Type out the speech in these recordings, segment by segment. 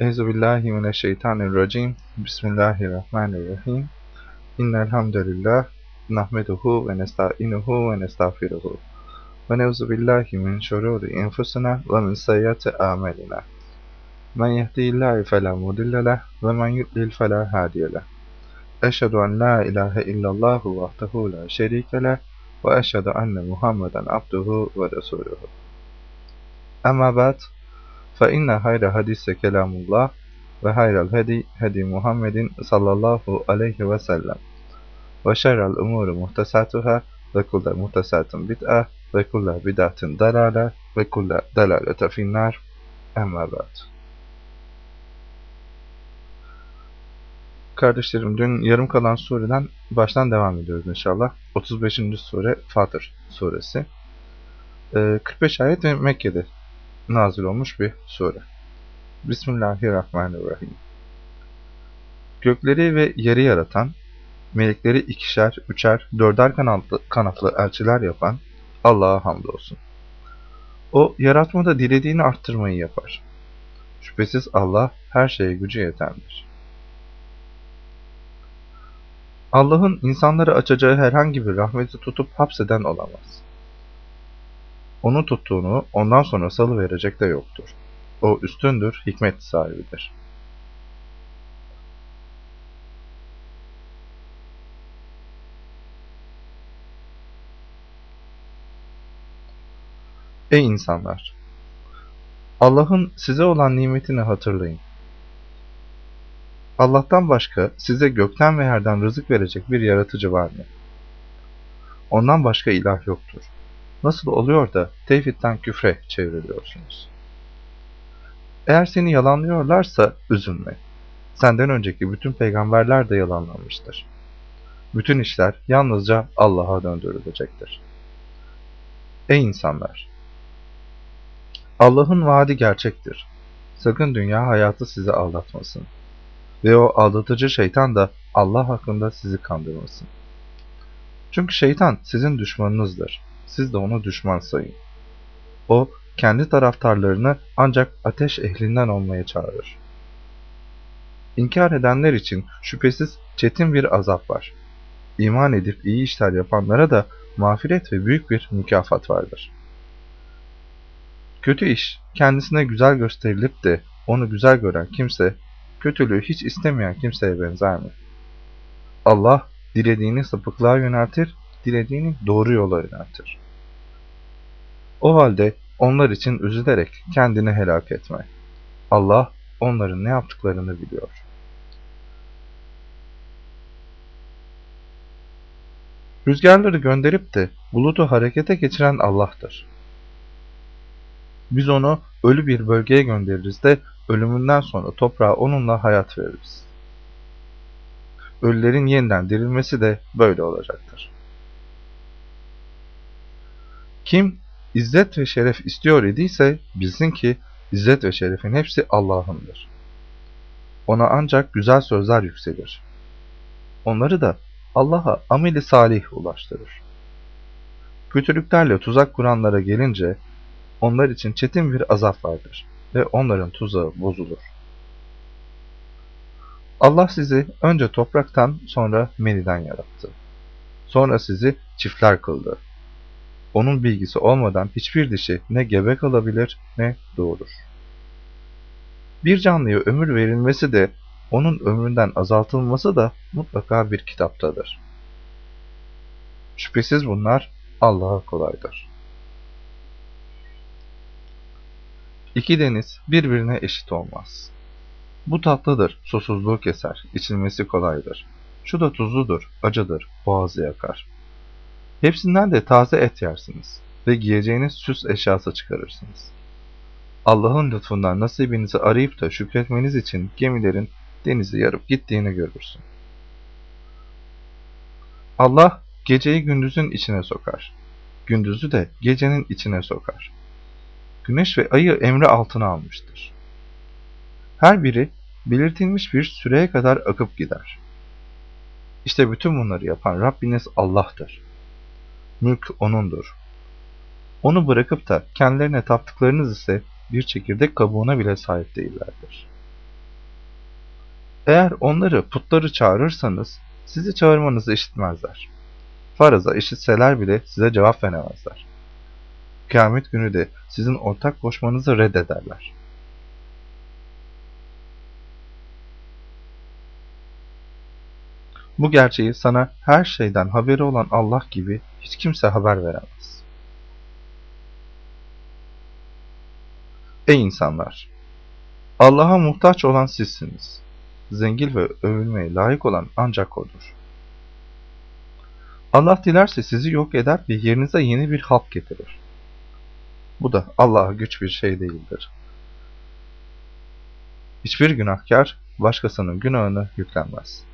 Euzubillahimineşşeytanirracim. Bismillahirrahmanirrahim. İnnel hamdeleillah nahmeduhu ve nestainuhu ve nestağfiruhu. Ve neuzubillahi min şururi enfusina ve min sayyiati amelina. Men yehdihillahu fela mudille leh ve men yudlil fela hadiye leh. Eşhedü en la ilahe illallah vahdehu la şerike leh ve eşhedü enne Muhammeden abduhu ve resuluhu. Amma ba'd فإن خير حديث كلام الله وخير الهدي هدي محمد صلى الله عليه وسلم وشر الأمور محتساتها وكل محتسات بدعة وكل بدعة ضلالة وكل ضلالة في النار أما بعد Kardeşlerim dün yarım kalan sureden baştan devam ediyoruz inşallah. 35. sure Fatır suresi. 45 ayet ve Mekke'de nazil olmuş bir sure. Bismillahirrahmanirrahim. Gökleri ve yeri yaratan, melekleri ikişer, üçer, dörder kanatlı, kanatlı elçiler yapan Allah'a hamdolsun. O yaratmada dilediğini arttırmayı yapar. Şüphesiz Allah her şeye gücü yetendir. Allah'ın insanları açacağı herhangi bir rahmeti tutup hapseden olamaz. Onu tuttuğunu ondan sonra salı verecek de yoktur. O üstündür, hikmet sahibidir. Ey insanlar! Allah'ın size olan nimetini hatırlayın. Allah'tan başka size gökten ve yerden rızık verecek bir yaratıcı var mı? Ondan başka ilah yoktur. Nasıl oluyor da tevhidden küfre çevriliyorsunuz? Eğer seni yalanlıyorlarsa üzülme. Senden önceki bütün peygamberler de yalanlanmıştır. Bütün işler yalnızca Allah'a döndürülecektir. Ey insanlar! Allah'ın vaadi gerçektir. Sakın dünya hayatı sizi aldatmasın. Ve o aldatıcı şeytan da Allah hakkında sizi kandırmasın. Çünkü şeytan sizin düşmanınızdır siz de onu düşman sayın. O, kendi taraftarlarını ancak ateş ehlinden olmaya çağırır. İnkar edenler için şüphesiz çetin bir azap var. İman edip iyi işler yapanlara da mağfiret ve büyük bir mükafat vardır. Kötü iş kendisine güzel gösterilip de onu güzel gören kimse, kötülüğü hiç istemeyen kimseye benzer mi? Allah dilediğini sapıklığa yöneltir, dilediğini doğru yola yöneltir. O halde onlar için üzülerek kendini helak etme. Allah onların ne yaptıklarını biliyor. Rüzgarları gönderip de bulutu harekete geçiren Allah'tır. Biz onu ölü bir bölgeye göndeririz de ölümünden sonra toprağa onunla hayat veririz. Ölülerin yeniden dirilmesi de böyle olacaktır. Kim İzzet ve şeref istiyor idiyse bilsin ki izzet ve şerefin hepsi Allah'ındır. Ona ancak güzel sözler yükselir. Onları da Allah'a ameli salih ulaştırır. Kötülüklerle tuzak kuranlara gelince onlar için çetin bir azap vardır ve onların tuzağı bozulur. Allah sizi önce topraktan sonra meniden yarattı. Sonra sizi çiftler kıldı onun bilgisi olmadan hiçbir dişi ne gebe kalabilir ne doğurur. Bir canlıya ömür verilmesi de onun ömründen azaltılması da mutlaka bir kitaptadır. Şüphesiz bunlar Allah'a kolaydır. İki deniz birbirine eşit olmaz. Bu tatlıdır, susuzluğu keser, içilmesi kolaydır. Şu da tuzludur, acıdır, boğazı yakar. Hepsinden de taze et yersiniz ve giyeceğiniz süs eşyası çıkarırsınız. Allah'ın lütfundan nasibinizi arayıp da şükretmeniz için gemilerin denizi yarıp gittiğini görürsün. Allah geceyi gündüzün içine sokar. Gündüzü de gecenin içine sokar. Güneş ve ayı emri altına almıştır. Her biri belirtilmiş bir süreye kadar akıp gider. İşte bütün bunları yapan Rabbiniz Allah'tır mülk O'nundur. Onu bırakıp da kendilerine taptıklarınız ise bir çekirdek kabuğuna bile sahip değillerdir. Eğer onları putları çağırırsanız sizi çağırmanızı işitmezler. Faraza işitseler bile size cevap veremezler. Kıyamet günü de sizin ortak koşmanızı reddederler. Bu gerçeği sana her şeyden haberi olan Allah gibi hiç kimse haber veremez. Ey insanlar! Allah'a muhtaç olan sizsiniz. Zengin ve övülmeye layık olan ancak O'dur. Allah dilerse sizi yok eder ve yerinize yeni bir halk getirir. Bu da Allah'a güç bir şey değildir. Hiçbir günahkar başkasının günahını yüklenmez.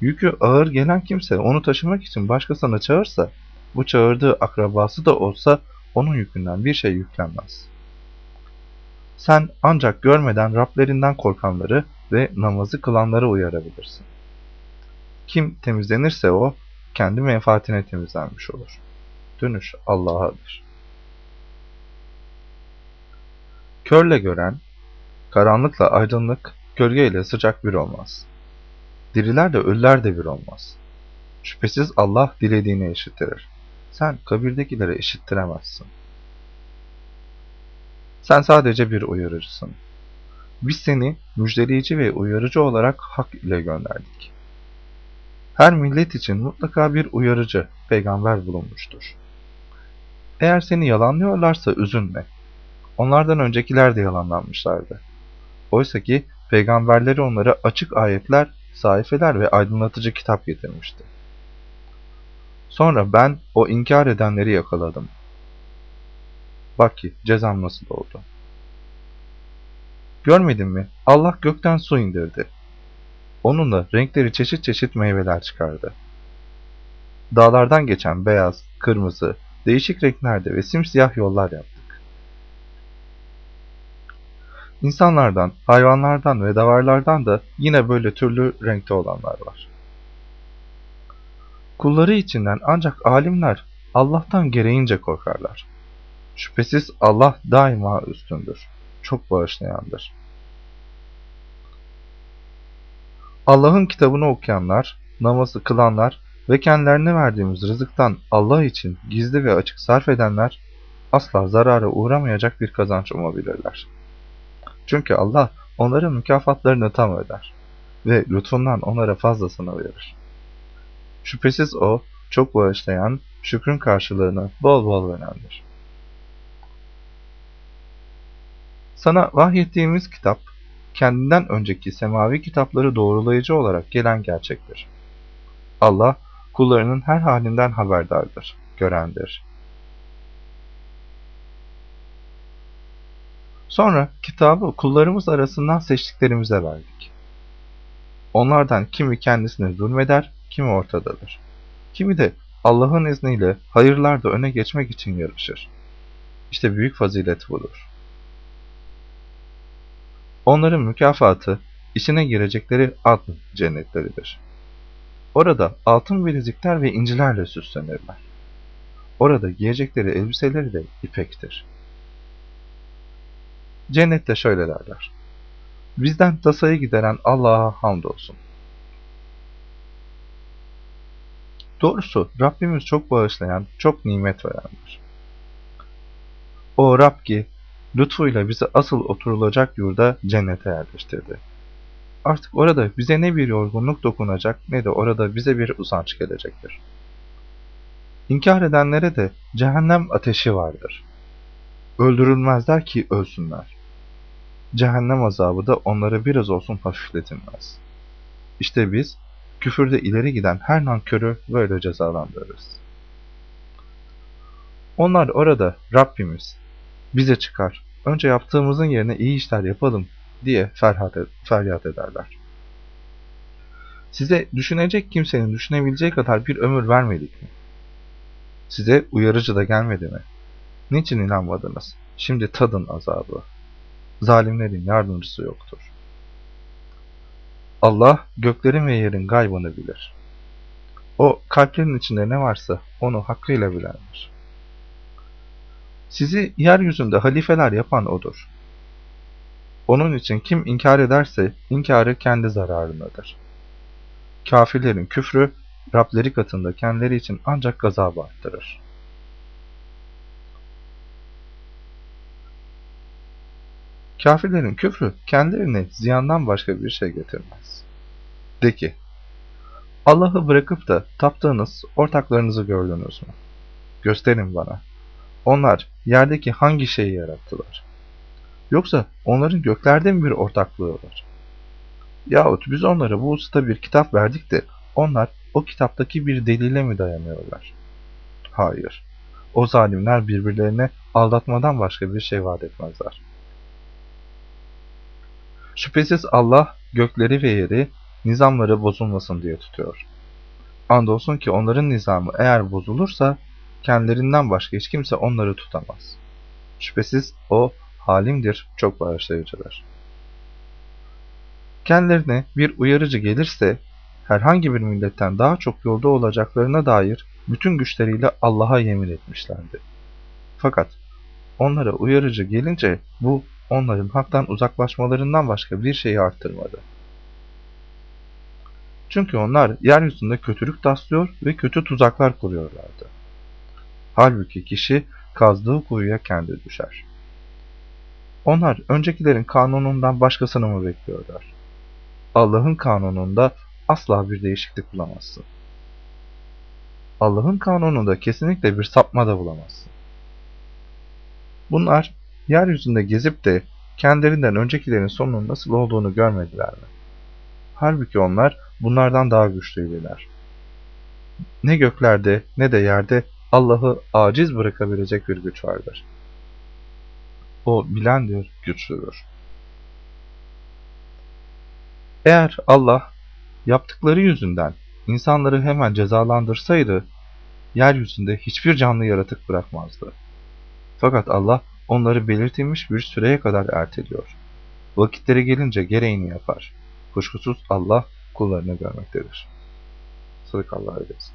Yükü ağır gelen kimse onu taşımak için başkasına çağırsa, bu çağırdığı akrabası da olsa onun yükünden bir şey yüklenmez. Sen ancak görmeden Rablerinden korkanları ve namazı kılanları uyarabilirsin. Kim temizlenirse o, kendi menfaatine temizlenmiş olur. Dönüş Allah'adır. Körle gören, karanlıkla aydınlık, gölgeyle sıcak bir olmaz. Diriler de ölüler de bir olmaz. Şüphesiz Allah dilediğini eşittirir. Sen kabirdekilere eşittiremezsin. Sen sadece bir uyarıcısın. Biz seni müjdeleyici ve uyarıcı olarak hak ile gönderdik. Her millet için mutlaka bir uyarıcı, peygamber bulunmuştur. Eğer seni yalanlıyorlarsa üzülme. Onlardan öncekiler de yalanlanmışlardı. Oysa ki peygamberleri onlara açık ayetler, sayfeler ve aydınlatıcı kitap getirmişti. Sonra ben o inkar edenleri yakaladım. Bak ki cezam nasıl oldu. Görmedin mi? Allah gökten su indirdi. Onunla renkleri çeşit çeşit meyveler çıkardı. Dağlardan geçen beyaz, kırmızı, değişik renklerde ve simsiyah yollar yaptık. İnsanlardan, hayvanlardan ve davarlardan da yine böyle türlü renkte olanlar var. Kulları içinden ancak alimler Allah'tan gereğince korkarlar. Şüphesiz Allah daima üstündür. Çok bağışlayandır. Allah'ın kitabını okuyanlar, namazı kılanlar ve kendilerine verdiğimiz rızıktan Allah için gizli ve açık sarf edenler asla zarara uğramayacak bir kazanç umabilirler. Çünkü Allah onların mükafatlarını tam öder ve lütfundan onlara fazlasını verir. Şüphesiz O çok bağışlayan, şükrün karşılığını bol bol verendir. Sana vahyettiğimiz kitap, kendinden önceki semavi kitapları doğrulayıcı olarak gelen gerçektir. Allah, kullarının her halinden haberdardır, görendir. Sonra kitabı kullarımız arasından seçtiklerimize verdik. Onlardan kimi kendisine zulmeder, kimi ortadadır. Kimi de Allah'ın izniyle hayırlarda öne geçmek için yarışır. İşte büyük fazilet budur. Onların mükafatı içine girecekleri adlı cennetleridir. Orada altın bilezikler ve incilerle süslenirler. Orada giyecekleri elbiseleri de ipektir. Cennette şöyle derler. Bizden tasayı gideren Allah'a hamdolsun. Doğrusu Rabbimiz çok bağışlayan, çok nimet verendir. O Rab ki lütfuyla bizi asıl oturulacak yurda cennete yerleştirdi. Artık orada bize ne bir yorgunluk dokunacak ne de orada bize bir usanç gelecektir. İnkar edenlere de cehennem ateşi vardır. Öldürülmezler ki ölsünler. Cehennem azabı da onlara biraz olsun hafifletilmez. İşte biz küfürde ileri giden her nankörü böyle cezalandırırız. Onlar orada Rabbimiz bize çıkar, önce yaptığımızın yerine iyi işler yapalım diye feryat ederler. Size düşünecek kimsenin düşünebileceği kadar bir ömür vermedik mi? Size uyarıcı da gelmedi mi? Niçin inanmadınız? Şimdi tadın azabı. Zalimlerin yardımcısı yoktur. Allah göklerin ve yerin gaybını bilir. O kalplerin içinde ne varsa onu hakkıyla bilendir. Sizi yeryüzünde halifeler yapan O'dur. Onun için kim inkar ederse inkarı kendi zararındadır. Kafirlerin küfrü Rableri katında kendileri için ancak gazabı arttırır. Kafirlerin küfrü kendilerine ziyandan başka bir şey getirmez. De ki, Allah'ı bırakıp da taptığınız ortaklarınızı gördünüz mü? Gösterin bana. Onlar yerdeki hangi şeyi yarattılar? Yoksa onların göklerde mi bir ortaklığı var? Yahut biz onlara bu usta bir kitap verdik de onlar o kitaptaki bir delile mi dayanıyorlar? Hayır. O zalimler birbirlerine aldatmadan başka bir şey vaat etmezler. Şüphesiz Allah gökleri ve yeri nizamları bozulmasın diye tutuyor. Andolsun ki onların nizamı eğer bozulursa kendilerinden başka hiç kimse onları tutamaz. Şüphesiz o halimdir, çok bağışlayıcıdır. Kendilerine bir uyarıcı gelirse herhangi bir milletten daha çok yolda olacaklarına dair bütün güçleriyle Allah'a yemin etmişlerdi. Fakat onlara uyarıcı gelince bu onların haktan uzaklaşmalarından başka bir şeyi arttırmadı. Çünkü onlar yeryüzünde kötülük taslıyor ve kötü tuzaklar kuruyorlardı. Halbuki kişi kazdığı kuyuya kendi düşer. Onlar öncekilerin kanunundan başkasını mı bekliyorlar? Allah'ın kanununda asla bir değişiklik bulamazsın. Allah'ın kanununda kesinlikle bir sapma da bulamazsın. Bunlar yeryüzünde gezip de kendilerinden öncekilerin sonunun nasıl olduğunu görmediler mi? Halbuki onlar bunlardan daha güçlüydüler. Ne göklerde ne de yerde Allah'ı aciz bırakabilecek bir güç vardır. O bilendir, güçlüdür. Eğer Allah yaptıkları yüzünden insanları hemen cezalandırsaydı, yeryüzünde hiçbir canlı yaratık bırakmazdı. Fakat Allah onları belirtilmiş bir süreye kadar erteliyor. Vakitleri gelince gereğini yapar. Kuşkusuz Allah kullarını görmektedir. Sıdık Allah'a edilsin.